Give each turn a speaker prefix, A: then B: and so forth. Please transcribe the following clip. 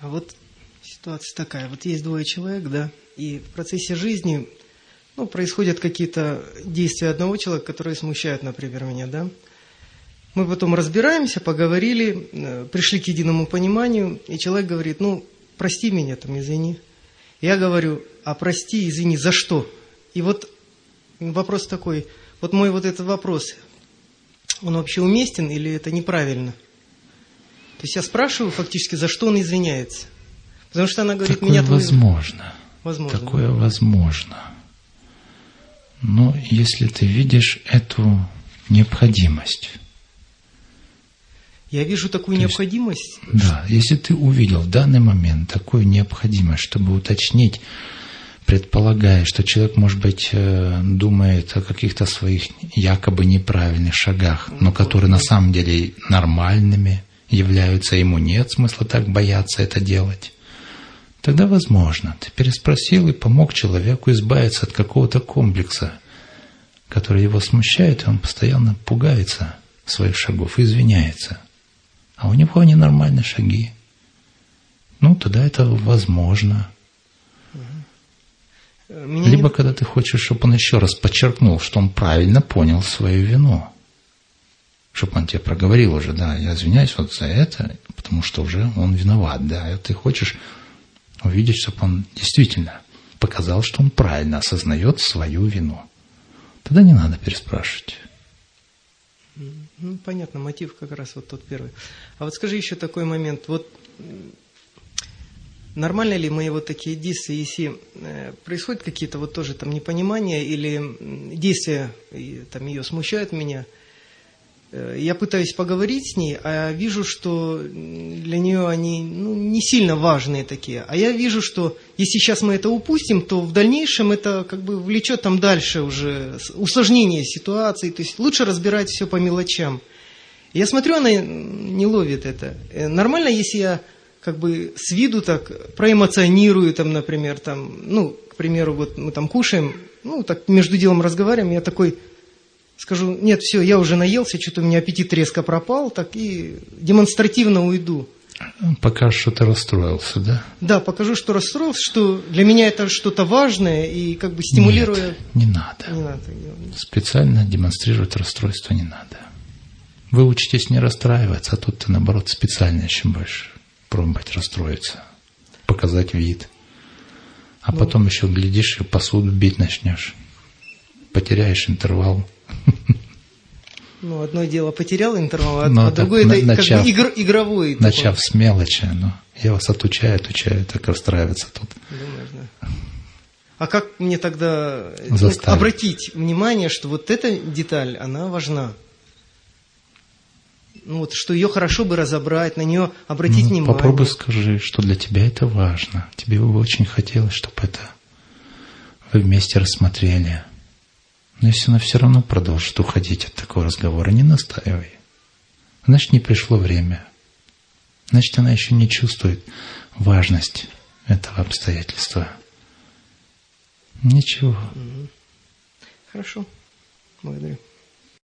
A: А вот ситуация такая. Вот есть двое человек, да, и в процессе жизни ну, происходят какие-то действия одного человека, которые смущают, например, меня, да. Мы потом разбираемся, поговорили, э, пришли к единому пониманию, и человек говорит, ну, прости меня там, извини. Я говорю, а прости, извини, за что? И вот вопрос такой, вот мой вот этот вопрос, он вообще уместен или это неправильно? То есть я спрашиваю фактически, за что он извиняется. Потому что она говорит,
B: Такое
A: меня твой...
B: возможно.
A: Возможно.
B: Такое возможно. Но если ты видишь эту необходимость,
A: Я вижу такую
B: То есть-
A: необходимость.
B: да, если ты увидел в данный момент такую необходимость, чтобы уточнить, предполагая, что человек, может быть, э, думает о каких-то своих якобы неправильных шагах, но которые на самом деле нормальными являются, ему нет смысла так бояться это делать, тогда возможно. Ты переспросил и помог человеку избавиться от какого-то комплекса, который его смущает, и он постоянно пугается своих шагов и извиняется. А у него они нормальные шаги. Ну, тогда это возможно.
A: Меня
B: Либо
A: не-
B: когда ты хочешь, чтобы он еще раз подчеркнул, что он правильно понял свою вину. Чтобы он тебе проговорил уже, да, я извиняюсь вот за это, потому что уже он виноват, да. И ты хочешь увидеть, чтобы он действительно показал, что он правильно осознает свою вину. Тогда не надо переспрашивать.
A: Ну, понятно, мотив как раз вот тот первый. А вот скажи еще такой момент. Вот нормально ли мои вот такие действия, если э, происходят какие-то вот тоже там непонимания или действия там ее смущают меня, я пытаюсь поговорить с ней, а вижу, что для нее они ну, не сильно важные такие. А я вижу, что если сейчас мы это упустим, то в дальнейшем это как бы влечет там дальше уже усложнение ситуации. То есть лучше разбирать все по мелочам. Я смотрю, она не ловит это. Э, Нормально, если я как бы с виду так проэмоционирую, там, например, там, ну, к примеру, вот мы там кушаем, ну, так между делом разговариваем, я такой скажу, нет, все, я уже наелся, что-то у меня аппетит резко пропал, так и демонстративно уйду.
B: Пока что ты расстроился, да?
A: Да, покажу, что расстроился, что для меня это что-то важное, и как бы стимулируя...
B: Нет, не надо.
A: Не надо.
B: Специально демонстрировать расстройство не надо. Вы учитесь не расстраиваться, а тут ты, наоборот, специально еще больше пробовать расстроиться, показать вид. А
A: Ну.
B: потом еще, глядишь, и посуду бить начнешь. Потеряешь интервал.
A: Ну, одно дело потерял интервал, а,
B: Ну,
A: а другое
B: на-
A: это
B: начав-
A: как бы игр- игровой. такой.
B: Начав с мелочи, ну, я вас отучаю, отучаю, так расстраиваться тут.
A: Думаешь, да. А как мне тогда ну, обратить внимание, что вот эта деталь, она важна? Ну вот, что ее хорошо бы разобрать, на нее обратить
B: Ну,
A: внимание.
B: Попробуй скажи, что для тебя это важно. Тебе бы очень хотелось, чтобы это вы вместе рассмотрели. Но если она все равно продолжит уходить от такого разговора, не настаивай. Значит, не пришло время. Значит, она еще не чувствует важность этого обстоятельства. Ничего.
A: Хорошо. Благодарю.